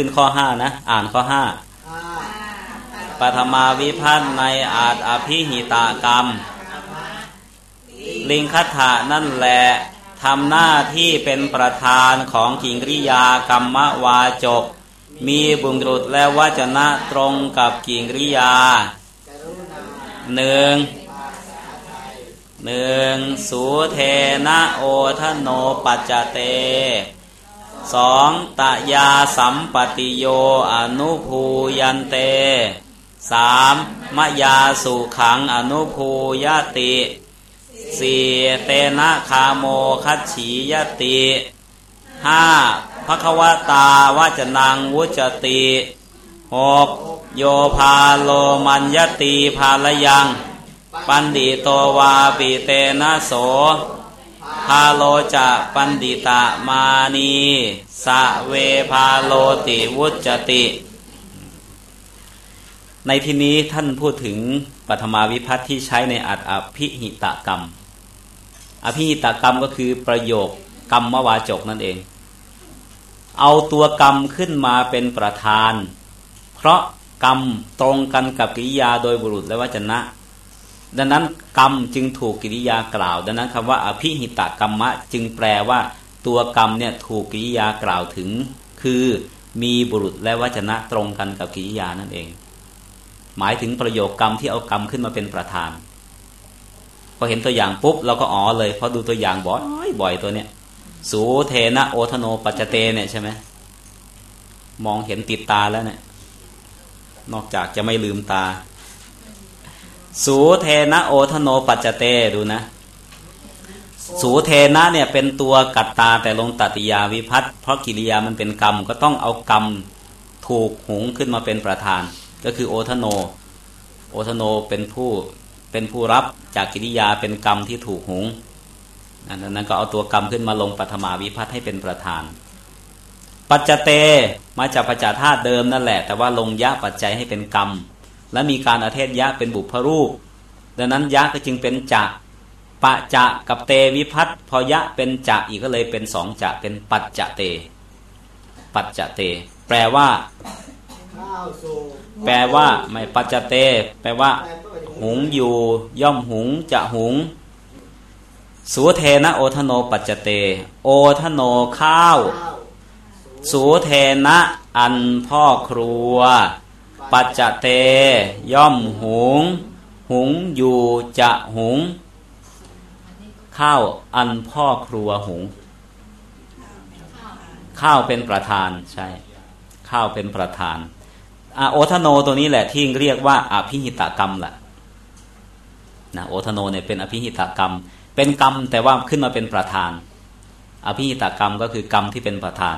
ขึ้นข้อห้านะ อ่านข้อห้าปฐมาวิพัฒน์ในอาจอภิหิตากรรม ลิงคัตถานั่นแหละทำหน้าที่เป็นประธานของกิริยากรรมวาจก มีบุญรุษและวจนะตรงกับกิริยาหนึ่งหนึ่งสูเทนะโอทโนปัจจเต สองตยาสัมปติโยอนุภูยันเตสามมยาสุขังอนุภูยติสี่เตนะคาโมคัตฉียติห้าภควตาวจนังวุจติหกโยพาโลมัญยติภาลยัง ปันดิโตวาปิเตนะโส พาโลจะปันดิตามานีสะเวพาโลติวุจติ ในที่นี้ท่านพูดถึงปฐมาวิพัฒน์ที่ใช้ในอัตอภิหิตกรรม อภิหิตกรรมก็คือประโยคกรรมวาจกนั่นเอง เอาตัวกรรมขึ้นมาเป็นประธาน เพราะกรรมตรงกันกับกิริยาโดยบุรุษและวจนะ ดังนั้นกรรมจึงถูกกิริยากล่าว ดังนั้นคำว่าอภิหิตกรรมะ จึงแปลว่าตัวกรรมเนี่ยถูกกิริยากล่าวถึง คือมีบุรุษและวจนะตรงกันกับกิริยานั่นเอง หมายถึงประโยคกรรมที่เอากรรมขึ้นมาเป็นประธานพอเห็นตัวอย่างปุ๊บเราก็อ๋อเลยพอดูตัวอย่างบ่อยบ่อยตัวเนี้ยสูเทนะโอทโนปัจเจเตเนี่ยใช่ไหมมองเห็นติดตาแล้วเนี่ยนอกจากจะไม่ลืมตา สูเทนะโอทโนปัจเตดูนะ สูเทนะเนี่ยเป็นตัวกัตตาแต่ลงตัติยาวิพัตเพราะกิริยามันเป็นกรรมก็ต้องเอากรรมถูกหุงขึ้นมาเป็นประธาน ก็คือโอทโน โอทโนเป็นผู้เป็นผู้รับจากกิริยาเป็นกรรมที่ถูกหุงนั้นนั้นก็เอาตัวกรรมขึ้นมาลงปฐมาวิพัตให้เป็นประธาน ปัจจเตมาจากปัจจธาตุเดิมนั่นแหละ แต่ว่าลงยะปัจจัยให้เป็นกรรม และมีการอาเทศยะเป็นบุพรูป ดังนั้นยะก็จึงเป็นจะปะจะกับเตวิพัตพอยะเป็นจะอีกก็เลยเป็นสองจะเป็นปัจจะเต ปัจจะเต แปลว่า แปลว่าไม่ปัจจะเต แปลว่า หุงอยู่ ย่อมหุงจะหุงสูเทนะโอทโนปัจจเต โอทโนข้าว สูเทนะอันพ่อครัว ปัจจเต ย่อมหุง หุงอยู่จะหุง ข้าวอันพ่อครัวหุง ข้าวเป็นประธานใช่ ข้าวเป็นประธานอโอทโนตัวนี้แหละที่เรียกว่าอภิหิตกรรมแหละนะโอทโนเนี่ยเป็นอภิหิตกรรม เป็นกรรมแต่ว่าขึ้นมาเป็นประธาน อภิหิตกรรมก็คือกรรมที่เป็นประธาน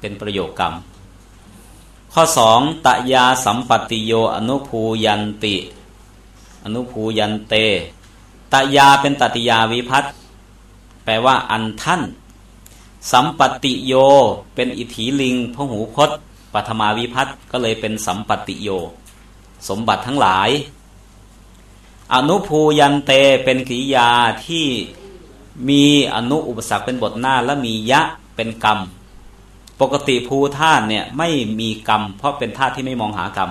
เป็นประโยคกรรม ข้อสองตยาสัมปติโยอนุภูยันติ อนุภูยันเตตยาเป็นตติยาวิพัตแปลว่าอันท่าน สัมปติโย เป็นอิทธิลิงพหูพจน์ปัทมาวิพัตก็เลยเป็นสัมปติโย สมบัติทั้งหลาย อนุภูยันเตเป็นกิริยาที่มีอนุอุปสรรคเป็นบทหน้าและมียะเป็นกรรม ปกติภูธาตุเนี่ยไม่มีกรรม เพราะเป็นธาตุที่ไม่มองหากรรม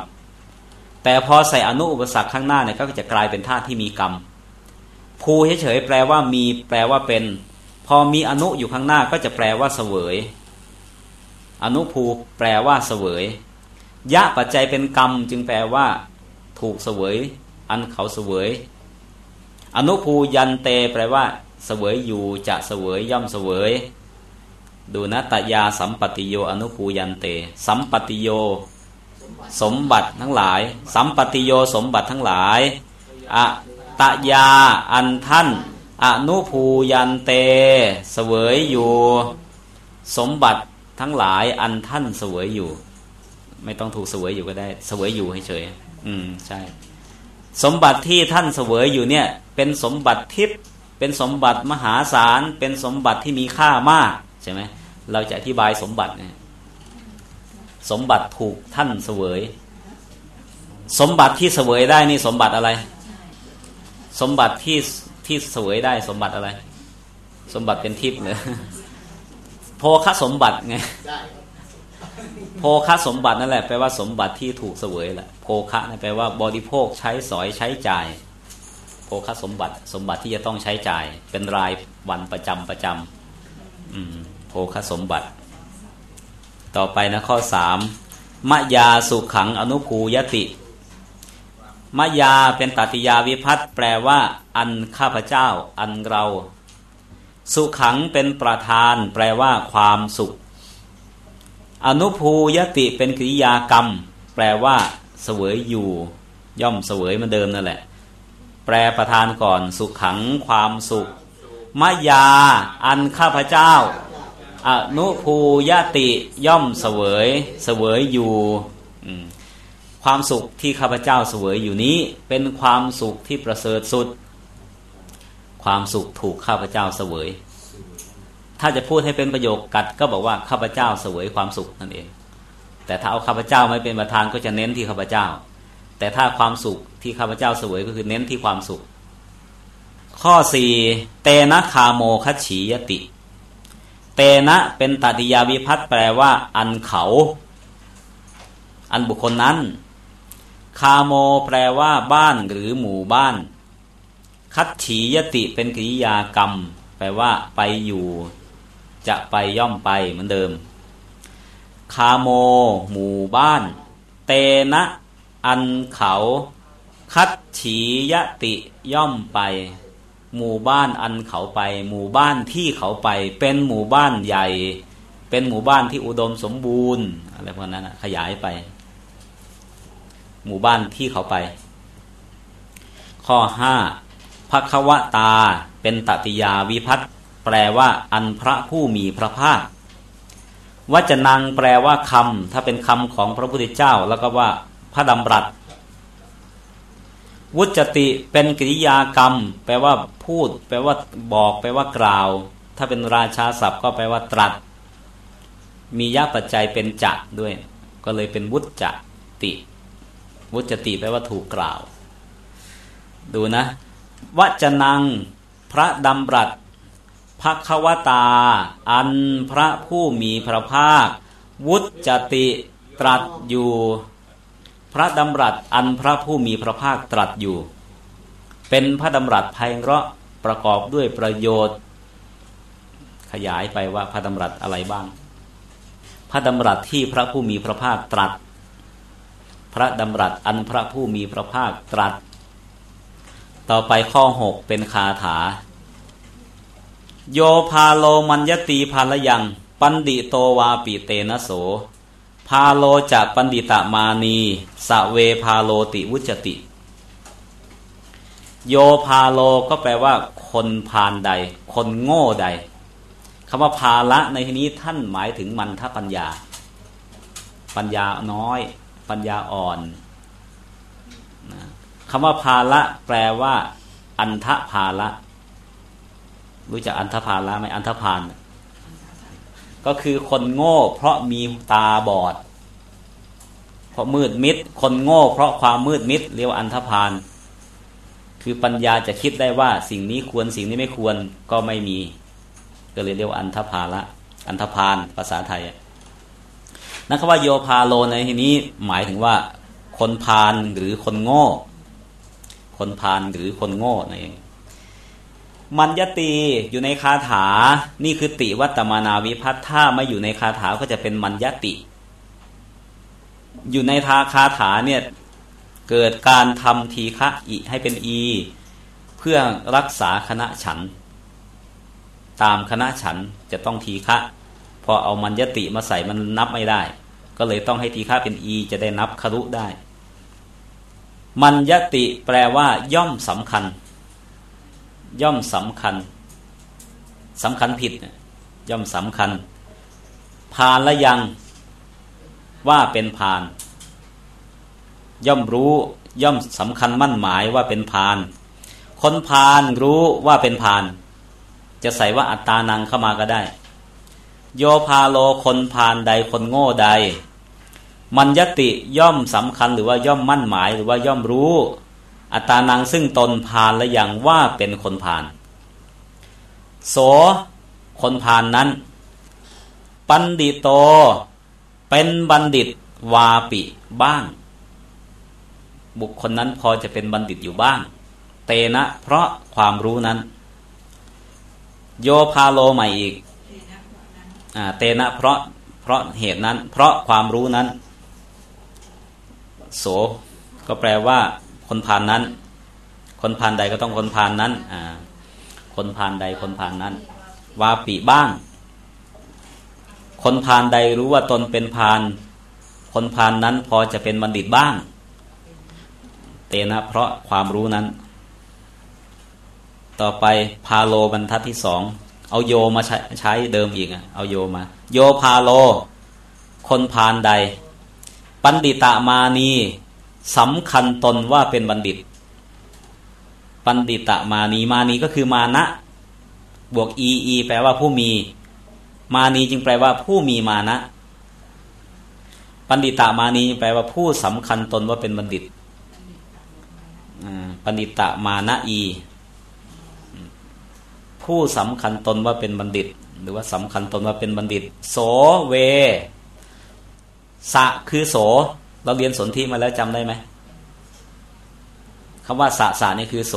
แต่พอใส่อนุอุปสรรคข้างหน้าเนี่ยก็จะกลายเป็นธาตุที่มีกรรมภูเฉยๆแปลว่ามีแปลว่าเป็น พอมีอนุอยู่ข้างหน้าก็จะแปลว่าเสวย อนุภูแปลว่าเสวยยะปัจจัยเป็นกรรม จึงแปลว่า ถูกเสวย อันเขาเสวย อนุภูยันเต แปลว่า เสวยอยู่จะเสวยย่อมเสวย ดูนะตยาสัมปติโยอนุภูยันเต สัมปติโย สมบัติทั้งหลาย สัมปติโยสมบัติทั้งหลายอะตยาอันท่านอนุภูยันเต เสวยอยู่ สมบัติทั้งหลายอันท่านเสวยอยู่ ไม่ต้องถูกเสวยอยู่ก็ได้ เสวยอยู่ให้เฉยอืมใช่ สมบัติที่ท่านเสวยอยู่เนี่ย เป็นสมบัติทิพย์เป็นสมบัติมหาศาลเป็นสมบัติที่มีค่ามาก ใช่ไหมเราจะอธิบายสมบัติเนี่ยสมบัติถูกท่านเสวย สมบัติที่เสวยได้นี่สมบัติอะไร สมบัติที่ที่เสวยได้สมบัติอะไร สมบัติเป็นทิพย์เลยโพคสมบัติไงโภคะสมบัตินั่นแหละแปลว่าสมบัติที่ถูกเสวยแหละโภคะนั่นแปลว่าบริโภคใช้สอยใช้จ่ายโภคะสมบัติ สมบัติที่จะต้องใช้จ่าย เป็นรายวันประจำประจำโภ คสมบัติ ต่อไปนะข้อสามมยาสุขังอนุภูยติ มยาเป็นตติยาวิพัตแปลว่า อันข้าพเจ้า อันเรา สุขังเป็นประธาน แปลว่า ความสุข อนุภูยติเป็นกริยากรรม แปลว่าเสวยอยู่ ย่อมเสวยมือนเดิมนั่นแหละ แปลประธานก่อน สุขังความสุขมยาอันข้าพเจ้า อนุภูยติย่อมเสวยเสวยอยู่ความสุขที่ข้าพเจ้าเสวยอยู่นี้ เป็นความสุขที่ประเสริฐสุด ความสุขถูกข้าพเจ้าเสวย ถ้าจะพูดให้เป็นประโยคกัดก็บอกว่าข้าพเจ้าเสวยความสุขนั่นเอง แต่ถ้าเอาข้าพเจ้าไม่เป็นประธานก็จะเน้นที่ข้าพเจ้า แต่ถ้าความสุขที่ข้าพเจ้าเสวยก็คือเน้นที่ความสุข ข้อสี่เตนะคาโมคัฉียติ เตนะเป็นตัติยาวิพัตแปลว่า อันเขา อันบุคคลนั้น คาโมแปลว่า บ้านหรือหมู่บ้าน คัตฉียติเป็นกริยากรรม แปลว่า ไปอยู่ จะไปย่อมไปเหมือนเดิม คาโม หมู่บ้าน เตนะ อันเขา คัตฉียติย่อมไป หมู่บ้านอันเขาไป หมู่บ้านที่เขาไป เป็นหมู่บ้านใหญ่ เป็นหมู่บ้านที่อุดมสมบูรณ์อะไรพวกนั้นขยายไป หมู่บ้านที่เขาไป ข้อห้าภควตาเป็นตติยาวิพัตแปลว่า อันพระผู้มีพระภาควจนังแปลว่าคำถ้าเป็นคำของพระพุทธเจ้า แล้วก็ว่าพระดำรัส วุจติเป็นกริยากรรม แปลว่าพูด แปลว่าบอก แปลว่ากล่าว ถ้าเป็นราชาศัพท์ก็แปลว่าตรัส มียะปัจจัยเป็นจะด้วย ก็เลยเป็นวุจติ วุจติแปลว่าถูกกล่าว ดูนะวจนัง พระดำรัสภควตา อันพระผู้มีพระภาค วุจติตรัสอยู่ พระดำรัสอันพระผู้มีพระภาคตรัสอยู่ เป็นพระดำรัสไพเราะประกอบด้วยประโยชน์ ขยายไปว่าพระดำรัสอะไรบ้าง พระดำรัสที่พระผู้มีพระภาคตรัส พระดำรัสอันพระผู้มีพระภาคตรัส ต่อไปข้อหกเป็นคาถา โยพาโลมัญญตีพาลยัง ปัณฑิโตวาปิเตนะโส พาโลจะปัณฑิตะมานี สะ เวพาโลติวุจจะติ โยพาโลก็แปลว่า คนพานใด คนโง่ใดคำว่าพาละในที่นี้ท่านหมายถึงมันทปัญญา ปัญญาน้อย ปัญญาอ่อนคำว่าพาละแปลว่า อันธพาละ รู้จักอันทภาละไหมอันทพาน ก็คือคนโง่ เพราะมีตาบอด เพราะมืดมิด คนโง่ เพราะความมืดมิดเรียกว่าอันทพานคือปัญญาจะคิดได้ว่าสิ่งนี้ควรสิ่งนี้ไม่ควรก็ไม่มี ก็เลยเรียกว่าอันทภาละ อันทพานภาษาไทยนักว่าโยพาโลในที่นี้หมายถึงว่า คนพาลหรือคนโง่ คนพาลหรือคนโง่นั่นเอง มัญญตีอยู่ในคาถา นี่คือติวัตมานาวิพัฒถ้าไม่อยู่ในคาถาก็จะเป็นมัญญติ อยู่ในทาคาถาเนี่ยเกิดการทำทีฆะอิให้เป็นอี เพื่อรักษาคณะฉัน ตามคณะฉันจะต้องทีฆะพอเอามัญญติมาใส่มันนับไม่ได้ ก็เลยต้องให้ทีค่าเป็นอี จะได้นับคารุได้ มัญญติแปลว่าย่อมสำคัญ ย่อมสำคัญสำคัญผิด ย่อมสำคัญ พานละยังว่าเป็นพาน ย่อมรู้ย่อมสำคัญมั่นหมายว่าเป็นพานคนพานรู้ว่าเป็นพาน จะใส่ว่าอัตตานังเข้ามาก็ได้ โยพาโลคนพานใดคนโง่ใด มัญญติย่อมสำคัญหรือว่าย่อมมั่นหมายหรือว่าย่อมรู้ อัตานังซึ่งตนพานและอย่างว่าเป็นคนพาน โส คนพานนั้น ปันดิโต เป็นบัณฑิตวาปิบ้าง บุคคลนั้นพอจะเป็นบัณฑิตอยู่บ้าง เตนะ เพราะความรู้นั้น โยพาโลใหม่อีกเตนะเพราะเพราะเหตุนั้น เพราะความรู้นั้น โส ก็แปลว่า คนผ่านนั้น คนผ่านใดก็ต้องคนผ่านนั้นคนผ่านใดคนผ่านนั้น วาปีบ้าง คนผ่านใดรู้ว่าตนเป็นผ่าน คนผ่านนั้นพอจะเป็นบัณฑิตบ้าง เตนะเพราะความรู้นั้น ต่อไปพาโลบรรทัดที่สองเอาโยมาใช้ใช้เดิมอีกเอาโยมา โยพาโล คนพานใดบัณฑิตามานี สำคัญตนว่าเป็นบัณฑิตบัณฑิตามานีมานีก็คือมานะ บวกอีอีแปลว่าผู้มี มานีจึงแปลว่าผู้มีมานะ ปัณฑิตามานีแปลว่าผู้สำคัญตนว่าเป็นบัณฑิตปัณฑิตามานะอี ผู้สำคัญตนว่าเป็นบัณฑิต หรือว่าสำคัญตนว่าเป็นบัณฑิต โสเวสะคือโส เราเรียนสนธิมาแล้วจำได้ไหมคำว่าสะสะนี่คือโส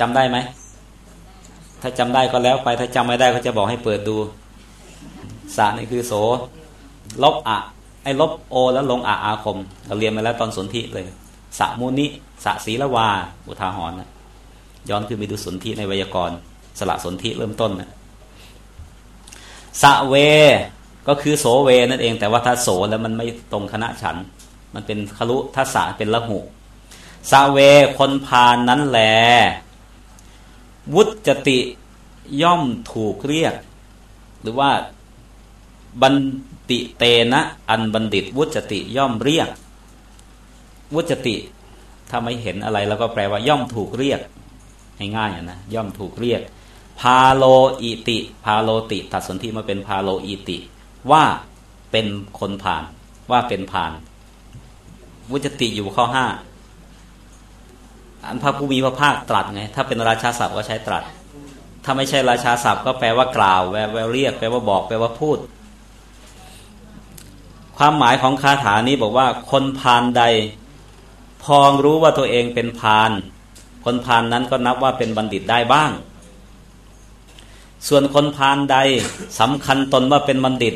จำได้ไหม ถ้าจำได้ก็แล้วไป ถ้าจำไม่ได้ก็จะบอกให้เปิดดูสะนี่คือโส ลบอะไอ้ลบโอ แล้วลงอะอาคม เราเรียนมาแล้วตอนสนธิเลยสะมุนิสะศีละวา อุทาหรณ์นะย้อนขึ้นไปดูสนธิในไวยากรณ์ สละสนธิเริ่มต้นนะสะเว ก็คือโสเวนั่นเอง แต่ว่าถ้าโสแล้วมันไม่ตรงคณะฉัน มันเป็นคลุทัศะเป็นละหุสะเวคนพานนั้นแลวุจติย่อมถูกเรียก หรือว่าบัณฑิเตนะอันบัณฑิต วุจติย่อมเรียก วุจติถ้าไม่เห็นอะไรแล้วก็แปลว่าย่อมถูกเรียกง่ายๆนะย่อมถูกเรียก พาโลอิติ พาโลติ ตัดสนธิมาเป็นพาโลอิติ ว่าเป็นคนผ่าน ว่าเป็นผ่าน วุจติอยู่ข้อห้าอันพระผู้มีพระภาคตรัสไง ถ้าเป็นราชาศัพท์ก็ใช้ตรัส ถ้าไม่ใช่ราชาศัพท์ก็แปลว่ากล่าวแปลว่าเรียกแปลว่าบอกแปลว่าพูด ความหมายของคาถานี้บอกว่า คนพานใด พองรู้ว่าตัวเองเป็นพาน คนพานนั้นก็นับว่าเป็นบัณฑิตได้บ้าง ส่วนคนพานใดสำคัญตนว่าเป็นบัณฑิต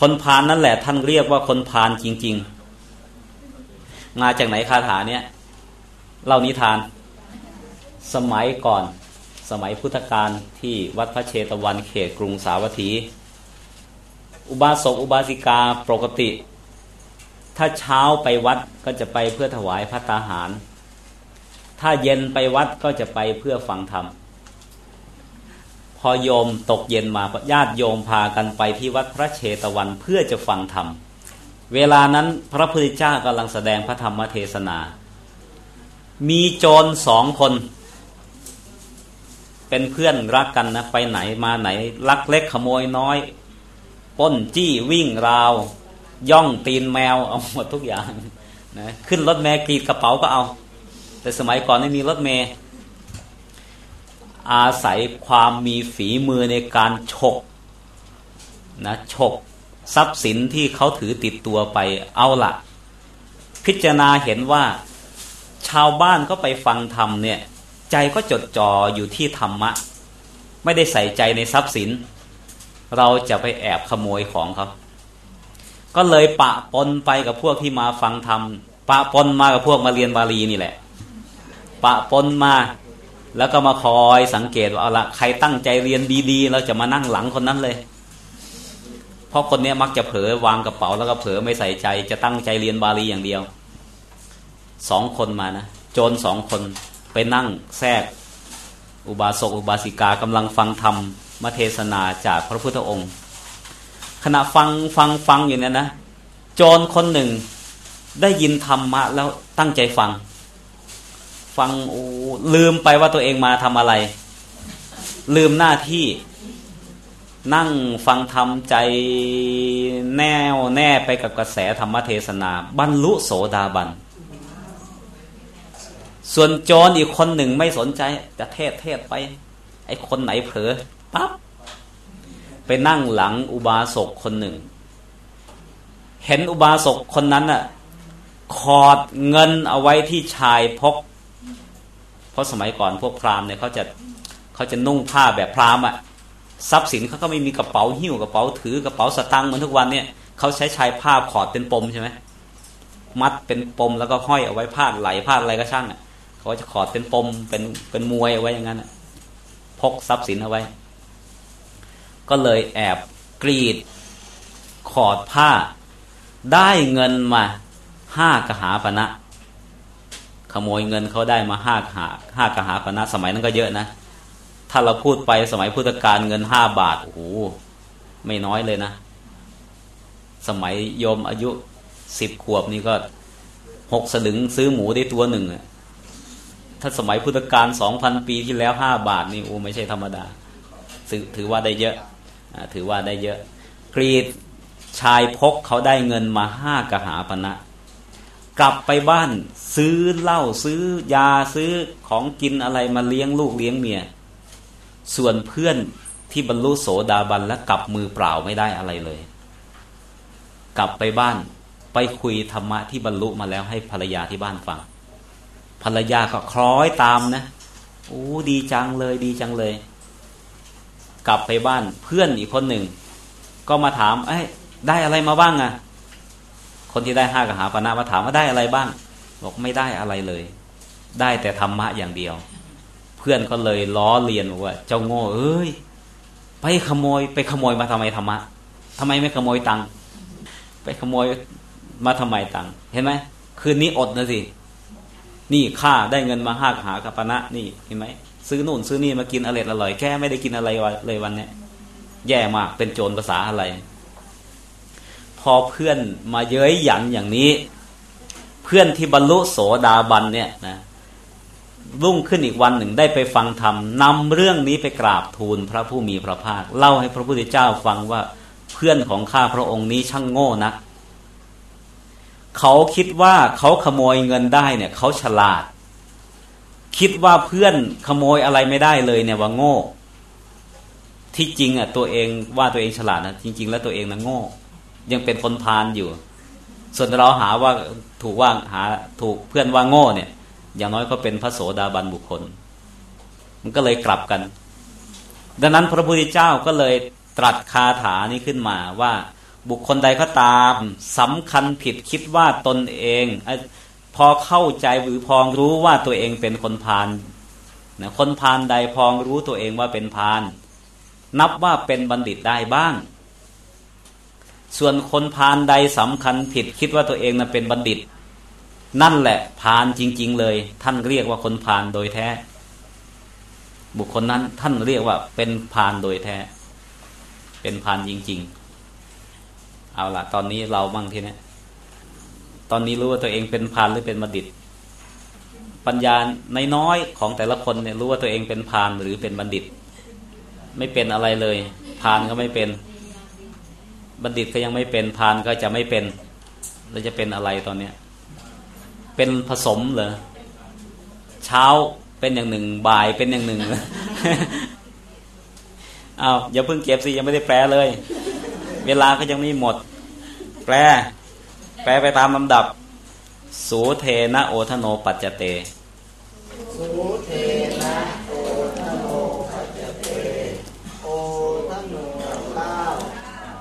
คนพานนั่นแหละ ท่านเรียกว่าคนพานจริง ๆ มาจากไหนคาถาเนี้ยเล่านิทาน สมัยก่อน สมัยพุทธกาลที่วัดพระเชตวันเขตกรุงสาวัตถี อุบาสกอุบาสิกาปกติ ถ้าเช้าไปวัดก็จะไปเพื่อถวายพระตาหาร ถ้าเย็นไปวัดก็จะไปเพื่อฟังธรรม พอโยมตกเย็นมาญาติโยมพากันไปที่วัดพระเชตวันเพื่อจะฟังธรรม เวลานั้นพระพุทธเจ้ากำลังแสดงพระธรรมเทศนา มีโจรสองคน เป็นเพื่อนรักกันนะไปไหนมาไหนลักเล็กขโมยน้อยป้นจี้วิ่งราว ย่องตีนแมวเอาหมดทุกอย่างนะขึ้นรถแม่กรีดกระเป๋าก็เอา แต่สมัยก่อนไม่มีรถเมย์ อาศัยความมีฝีมือในการฉกนะฉกทรัพย์สินที่เขาถือติดตัวไปเอาละพิจารณาเห็นว่า ชาวบ้านก็ไปฟังธรรมเนี่ย ใจก็จดจ่ออยู่ที่ธรรมะ ไม่ได้ใส่ใจในทรัพย์สิน เราจะไปแอบขโมยของเขาก็เลยปะปนไปกับพวกที่มาฟังธรรมปะปนมากับพวกมาเรียนบาลีนี่แหละ ปะปนมา แล้วก็มาคอยสังเกตว่าเอาละใครตั้งใจเรียนดี ๆ เราจะมานั่งหลังคนนั้นเลย เพราะคนนี้มักจะเผลอวางกระเป๋าแล้วก็เผลอไม่ใส่ใจ จะตั้งใจเรียนบาลีอย่างเดียวสองคนมานะโจรสองคนไปนั่งแทรก อุบาสกอุบาสิกากำลังฟังธรรมมาเทศนาจากพระพุทธองค์ ขณะฟังฟังฟังอยู่เนี่ยนะ โจรคนหนึ่งได้ยินธรรมะแล้วตั้งใจฟัง ฟังลืมไปว่าตัวเองมาทำอะไร ลืมหน้าที่ นั่งฟังธรรมใจแน่วแน่ไปกับกระแสธรรมเทศนา บรรลุโสดาบัน ส่วนจรอีกคนหนึ่งไม่สนใจ จะเทศเทศไป ไอ้คนไหนเผลอปั๊บไปนั่งหลังอุบาสกคนหนึ่ง เห็นอุบาสกคนนั้นน่ะขอดเงินเอาไว้ที่ชายพก ราะสมัยก่อนพวกพราหมณ์เนี่ยเขาจะเขาจะนุ่งผ้าแบบพราหมณ์อะทรัพย์สินเขาก็ไม่มีกระเป๋าหิ้วกระเป๋าถือกระเป๋าสตางค์เหมือนทุกวันเนี่ยเขาใช้ชายผ้าขอดเป็นปมใช่ไหมมัดเป็นปมแล้วก็ห้อยเอาไว้ผ้าไหลผ้าอะไรก็ช่างอะเขาจะขอดเป็นปมเป็นเป็นมวยเอาไว้อย่างนั้นพกทรัพย์สินเอาไว้ ก็เลยแอบกรีด ขอดผ้า ได้เงินมาห้ากหาปณะ ขโมยเงินเขาได้มาห้าหาห้ากหาปณะสมัยนั้นก็เยอะนะ ถ้าเราพูดไปสมัยพุทธกาลเงินห้าบาทโอ้โหไม่น้อยเลยนะ สมัยโยมอายุสิบขวบนี่ก็หกสลึงซื้อหมูได้ตัวหนึ่งถ้าสมัยพุทธกาลสองพันปีที่แล้วห้าบาทนี่โอ้ไม่ใช่ธรรมดาถือว่าได้เยอะถือว่าได้เยอะ กรีดชายพกเขาได้เงินมาห้ากหาปณะ กลับไปบ้านซื้อเหล้าซื้อยาซื้อของกินอะไรมาเลี้ยงลูกเลี้ยงเมีย ส่วนเพื่อนที่บรรลุโสดาบันและกลับมือเปล่าไม่ได้อะไรเลย กลับไปบ้านไปคุยธรรมะที่บรรลุมาแล้วให้ภรรยาที่บ้านฟัง ภรรยาก็คล้อยตามนะโอ้ดีจังเลยดีจังเลย กลับไปบ้านเพื่อนอีกคนหนึ่ง ก็มาถาม เอ้ได้อะไรมาบ้างอะ คนที่ได้ห้ากหาปณะมาถามว่าได้อะไรบ้าง บอกไม่ได้อะไรเลย ได้แต่ธรรมะอย่างเดียว เพื่อนก็เลยล้อเลียนว่า เจ้าโง่เอ้ยไปขโมยไปขโมยมาทำไมธรรมะทำไมไม่ขโมยตังค์ไปขโมยมาทำไมตังค์เห็นไหมคืนนี้อดนะสินี่ข้าได้เงินมาห้าหากปณะนี่เห็นไหมซื้อนู่นซื้อนี่มากินอร่อยอร่อยแค่ไม่ได้กินอะไรเลยวันนี้แย่มากเป็นโจรภาษาอะไร พอเพื่อนมาเย้ยหยันอย่างนี้ เพื่อนที่บรรลุโสดาบันเนี่ยนะรุ่งขึ้นอีกวันหนึ่งได้ไปฟังธรรมนำเรื่องนี้ไปกราบทูลพระผู้มีพระภาค เล่าให้พระพุทธเจ้าฟังว่าเพื่อนของข้าพระองค์นี้ช่างโง่นะเขาคิดว่าเขาขโมยเงินได้เนี่ยเขาฉลาด คิดว่าเพื่อนขโมยอะไรไม่ได้เลยเนี่ยว่าโง่ ที่จริงอะตัวเองว่าตัวเองฉลาดนะจริง ๆ แล้วตัวเองนะโง่ ยังเป็นคนพาลอยู่ ส่วนเราหาว่าถูกว่าหาถูกเพื่อนว่าโง่เนี่ย อย่างน้อยก็เป็นพระโสดาบันบุคคล มันก็เลยกลับกัน ดังนั้นพระพุทธเจ้าก็เลยตรัสคาถานี้ขึ้นมาว่าบุคคลใดก็ตามสำคัญผิดคิดว่าตนเอง พอเข้าใจหรือพองรู้ว่าตัวเองเป็นคนพาลนะคนพาลใดพองรู้ตัวเองว่าเป็นพาลนับว่าเป็นบัณฑิตได้บ้าง ส่วนคนพาลใดสำคัญผิด คิดว่าตัวเองนั้นเป็นบัณฑิต นั่นแหละพาลจริง ๆ เลย ท่านเรียกว่าคนพาลโดยแท้ บุคคลนั้นท่านเรียกว่าเป็นพาลโดยแท้ เป็นพาลจริง ๆ เอาละตอนนี้เราบ้างทีนี้ตอนนี้รู้ว่าตัวเองเป็นพาลหรือเป็นบัณฑิต ปัญญาในน้อยของแต่ละคนเนี่ยรู้ว่าตัวเองเป็นพาลหรือเป็นบัณฑิต ไม่เป็นอะไรเลย พาลก็ไม่เป็น บัณฑิตก็ยังไม่เป็นพานก็จะไม่เป็นเราจะเป็นอะไรตอนเนี้ย เป็นผสมเหรอเช้าเป็นอย่างหนึ่งบ่ายเป็นอย่างหนึ่งอา้าวอย่าเพิ่งเก็บสิยังไม่ได้แปลเลย เวลาก็ยังไม่หมด แปล แปลไปตามลำดับ สูเทนะโอทโนปัจจเตสู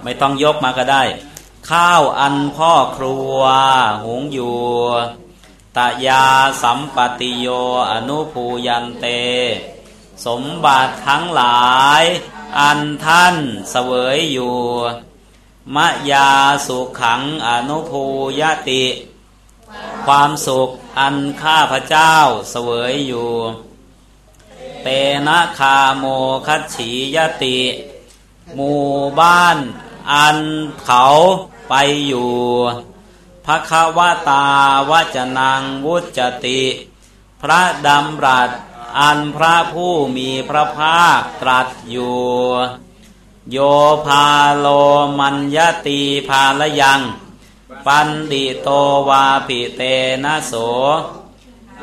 ไม่ต้องยกมาก็ได้ ข้าวอันพ่อครัว หุงอยู่ตยาสัมปติโยอนุภูยันเต สมบัติทั้งหลาย อันท่านเสวยอยู่ มะยาสุขังอนุภูยติ ความสุขอันข้าพระเจ้าเสวยอยู่ เตนะคาโมคัตฉียติ หมู่บ้าน อันเขาไปอยู่พระคาวตาวจนังวุจติ พระดำรัสอันพระผู้มีพระภาคตรัสอยู่ โยพาโลมัญญตีพาลยัง ปันดิโตวาปิเตนะโส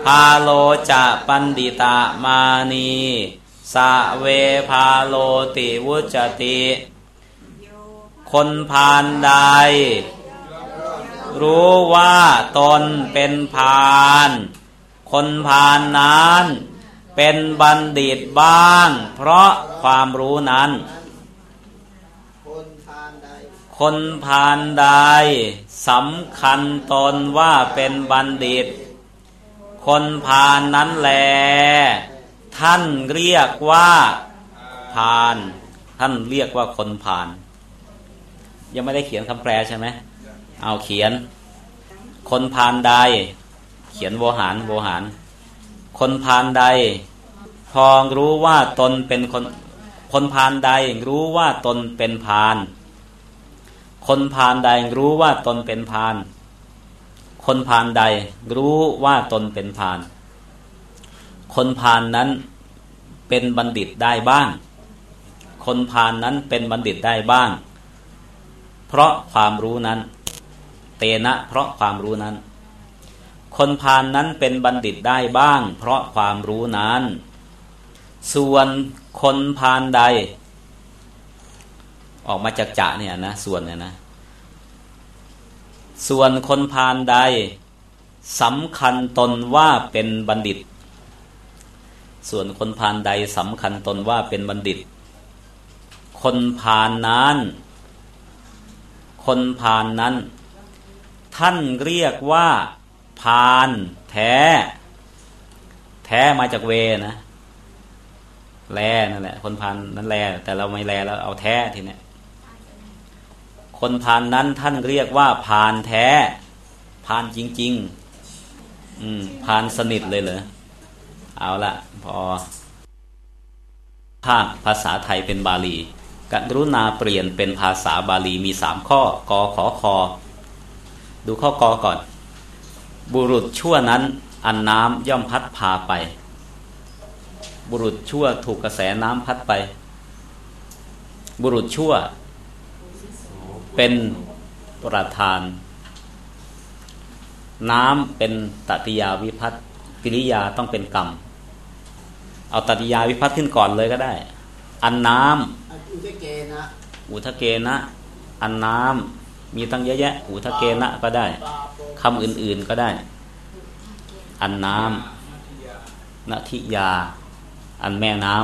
พาโลจะปันดิตามานีสะเวพาโลติวุจติ คนพานใด รู้ว่าตนเป็นพาน คนพานนั้นเป็นบัณฑิตบ้าง เพราะความรู้นั้นคนทานใดคนพานใดสำคัญตนว่าเป็นบัณฑิต คนพานนั้นแล ท่านเรียกว่าพาน ท่านเรียกว่าคนพาน ยังไม่ได้เขียนคำแปลใช่ไหมเอาเขียน คนพานใด เขียนโวหารโวหาร คนพานใด พอรู้ว่าตนเป็นคนคนพานใดรู้ว่าตนเป็นพาน คนพานใดรู้ว่าตนเป็นพาน คนพานใดรู้ว่าตนเป็นพาน คนพานนั้นเป็นบัณฑิตได้บ้าง คนพานนั้นเป็นบัณฑิตได้บ้าง เพราะความรู้นั้น เตนะ เพราะความรู้นั้น คนพานนั้นเป็นบัณฑิตได้บ้าง เพราะความรู้นั้น ส่วนคนพานใด ออกมาจากจะเนี่ยนะส่วนเนี่ยนะ ส่วนคนพานใดสำคัญตนว่าเป็นบัณฑิต ส่วนคนพานใดสำคัญตนว่าเป็นบัณฑิต คนพานนั้น คนพานนั้น ท่านเรียกว่าพานแท้ แท้มาจากเวนะแลนั่นแหละ คนพานนั้นแล แต่เราไม่แลแล้วเอาแท้ทีเนี้ยคนพานนั้นท่านเรียกว่าพานแท้พานจริง ๆ อืมพานสนิทเลยเหรอเอาละพอภาคภาษาไทยเป็นบาลี กรุณาเปลี่ยนเป็นภาษาบาลีมีสามข้อกอขอคอดูข้อกอก่อน บุรุษชั่วนั้นอันน้ำย่อมพัดพาไป บุรุษชั่วถูกกระแสน้ำพัดไป บุรุษชั่ว เป็นประธาน น้ำเป็นตติยาวิพัตกิริยาต้องเป็นกรรม เอาตติยาวิพัตขึ้นก่อนเลยก็ได้ อันน้ำอุทเกนะอุทะเกนะ อันน้ำมีตั้งเยอะแยะ อุทะเกนะก็ได้ปาโปคำอื่นๆก็ได้ อันน้ำนาทิยา อันแม่น้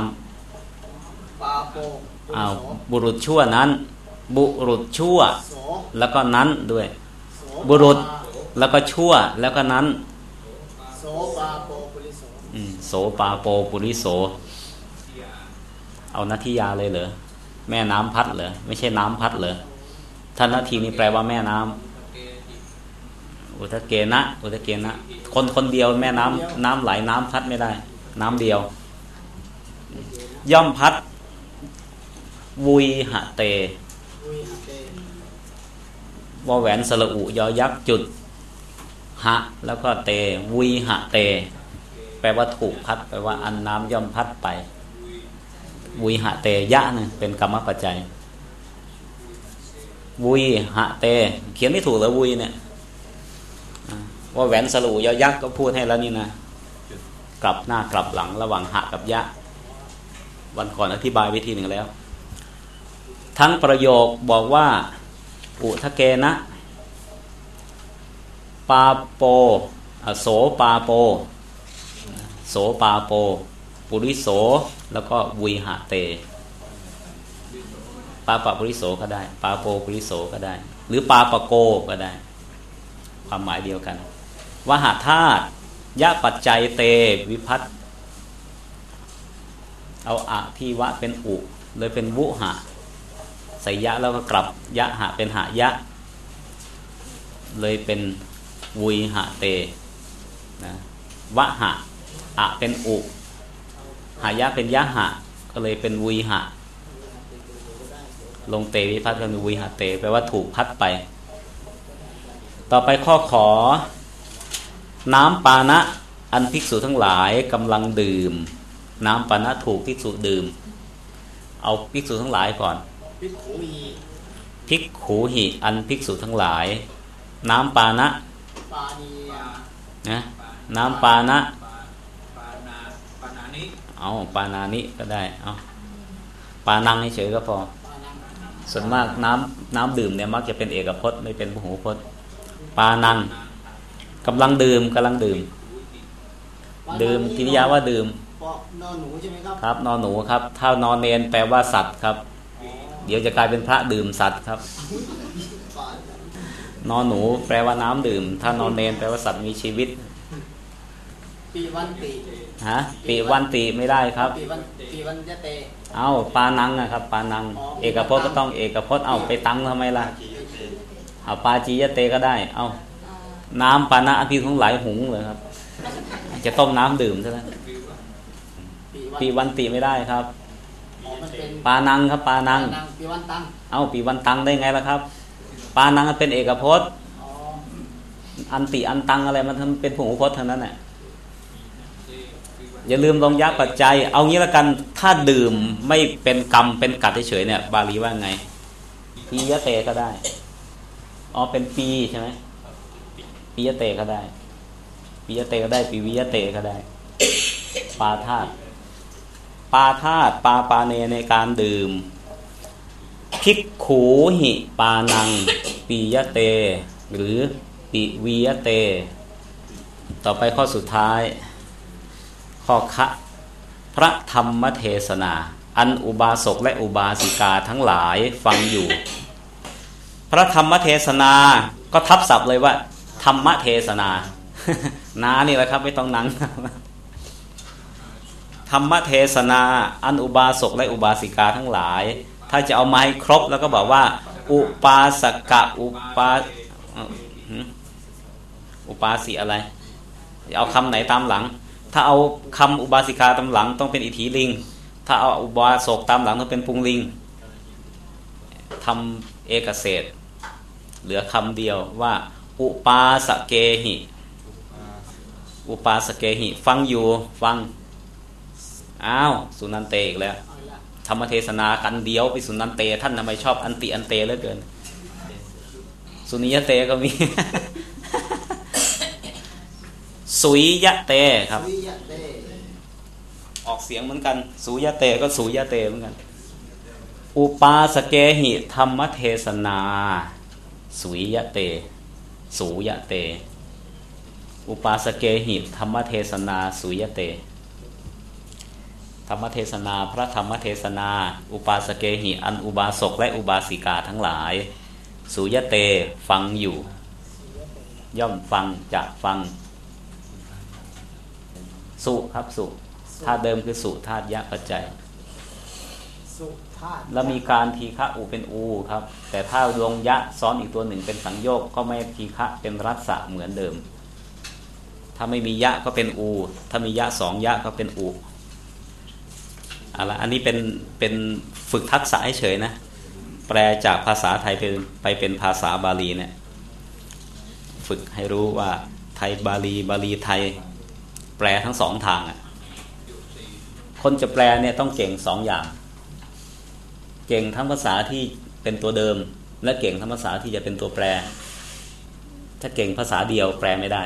ปาโปำอ้าวบุรุษชั่วนั้น บุรุษชั่วโสแล้วก็นั้นด้วยโสบุรุษแล้วก็ชั่วแล้วก็นั้นโสปาโปปุริโส อืมโสปาโปปุริโส เอานาทิยาเลยเหรอแม่น้ำพัดเหรอไม่ใช่น้ำพัดเหรอท่านนาทีนี้แปลว่าแม่น้ำอุทะเกนะ อุทะเกนะ คนคนเดียวแม่น้ำน้ำไหลน้ำพัดไม่ได้ น้ำเดียว ย่อมพัดวุยหะเตอุยหะเตวอแหวนสระอุยอยักษ์จุดหะแล้วก็เตวุยหะเต แปลว่าถูกพัดแปลว่าอันน้ำย่อมพัดไป วุยหะเตยะเนี่ยเป็นกรรมปัจจัย วุยหะเต เขียนไม่ถูกเหรอวุยเนี่ยว่าแหวนสลูยยักษ์ก็พูดให้แล้วนี่นะกลับหน้ากลับหลังระหว่างหะกับยะ วันก่อนอธิบายวิธีหนึ่งแล้ว ทั้งประโยคบอกว่า อุทะเกนะ ปาโป อโสปาโป โสปาโป ปุริโส แล้วก็วุยหะเตปาปะปุริโสก็ได้ ปาโปปุริโสก็ได้ หรือปาปะโกก็ได้ ความหมายเดียวกันวหาธาตุยะปัจจัยเตวิพัตเอาอะที่วะเป็นอุเลยเป็นวุหะใส่ยะแล้วก็กลับยะหะเป็นหะยะ เลยเป็นวุยหะเตนะวะหะอะเป็นอุ หายะเป็นยะหะ ก็เลยเป็นวุยหะ ลงเตวิพัฒน์ก็คือวิหะเตแปลว่าถูกพัดไป ต่อไปข้อขอ น้ำปานะอันภิกษุทั้งหลายกำลังดื่ม น้ำปานะถูกภิกษุดื่ม เอาภิกษุทั้งหลายก่อนพิกขุมีภิกขูหิอันภิกษุทั้งหลาย น้ำปานะปานียานะน้ำปานะ ปานาปานานิ เอาปานานิก็ได้ เอาปานังเฉยๆก็พอปานังอส่วนมากน้ำน้ำดื่มเนี่ยมักจะเป็นเอกพจน์ไม่เป็นพหูพจน์ ปานังกำลังดื่มกำลังดื่ม ดื่มกิริยาว่าดื่มเพราะนอนหนูใช่ไหมครับครับนอนหนูครับถ้านอนเนนแปลว่าสัตว์ครับ เดี๋ยวจะกลายเป็นพระดื่มสัตว์ครับ นอนหนูแปลว่าน้ำดื่ม ถ้านอนเนนแปลว่าสัตว์มีชีวิตปีวันติ ฮะปีวันติไม่ได้ครับปีวันปีวันยะเตเอาปานังนะครับปานังอ๋อเอกพจน์ก็ต้องเอกพจน์เอาไปตังทำไมล่ะเอาปาจียะเตก็ได้ เอาน้ำปานะอภิทั้งหลายหุงเลยครับ จะต้มน้ำดื่มใช่ไหมปีวันติไม่ได้ครับอ๋อมันเป็นปานังครับปานังปีวันตังเอาปีวันตังได้ไงล่ะครับ ปานังเป็นเอกพจน์อ๋ออันติอันตังอะไรมันเป็นผงพจน์ทั้งนั้นแหละ อย่าลืมลงยักปัจจัย เอางี้ละกันถ้าดื่มไม่เป็นกรรมเป็นกัดเฉยๆเนี่ย บาลีว่าไงปียะเตก็ได้อ๋อเป็นปีใช่ไหมปียะเตก็ได้ปียะเตก็ได้ปีวิยะเตก็ได้ ปาธาตปาธาตปาปาเนในการดื่มพิกขูหิปานังปียะเต หรือปิวียะเต ต่อไปข้อสุดท้าย ข้อคะพระธรรมเทศนา อันอุบาสกและอุบาสิกาทั้งหลายฟังอยู่ พระธรรมเทศนาก็ทับศัพท์เลยว่า ธรรมเทศนานานี่แหละครับไม่ต้องนังธรรมเทศนา อันอุบาสกและอุบาสิกาทั้งหลาย ถ้าจะเอามาให้ครบแล้วก็บอกว่า อุปาสกะอุปาอุปาสิอะไร เอาคำไหนตามหลัง ถ้าเอาคำอุบาสิกาตามหลังต้องเป็นอิทธิลิง ถ้าเอาอุบาสกตามหลังต้องเป็นปุงลิงทำเอกเศษเหลือคำเดียวว่า อุปาสเกหิ อุปาสเกหิ ฟังอยู่ฟัง อ้าว สุนันเตอีกแล้ว ธรรมเทศนากันเดียวไปสุนันเต ท่านทำไมชอบอันติอันเตเหลือเกิน สุนิยเตก็มี สุยยะเตครับวิยะเตออกเสียงเหมือนกัน สุยะเตก็สุยะเตเหมือนกัน อุปาสเกหิธรรมเทศนา สุยยะเต สุยะเต อุปาสเกหิธรรมเทศนา สุยะเต ธรรมเทศนาพระธรรมเทศนา อุปาสเกหิอันอุบาสกและอุบาสิกาทั้งหลาย สุยะเตฟังอยู่ ย่อมฟังจะฟัง สุครับสุธาตุเดิมคือสุธาตุยะปัจจัยสุธาตุแล้วมีการทีฆะอูเป็นอูครับ แต่ถ้าลงยะซ้อนอีกตัวหนึ่งเป็นสังโยกก็ไม่ทีฆะเป็นรัศะเหมือนเดิม ถ้าไม่มียะก็เป็นอู ถ้ามียะสองยะก็เป็นอูเอาละอันนี้เป็นเป็นฝึกทักษะให้เฉยนะ แปลจากภาษาไทยเป็นไปเป็นภาษาบาลีเนี่ย ฝึกให้รู้ว่าไทยบาลีบาลีไทยแป ลทั้งสองทางอะคนจะแปลเนี่ยต้องเก่งสองอย่าง เก่งทั้งภาษาที่เป็นตัวเดิม และเก่งทั้งภาษาที่จะเป็นตัวแปรถ้าเก่งภาษาเดียวแปลไม่ได้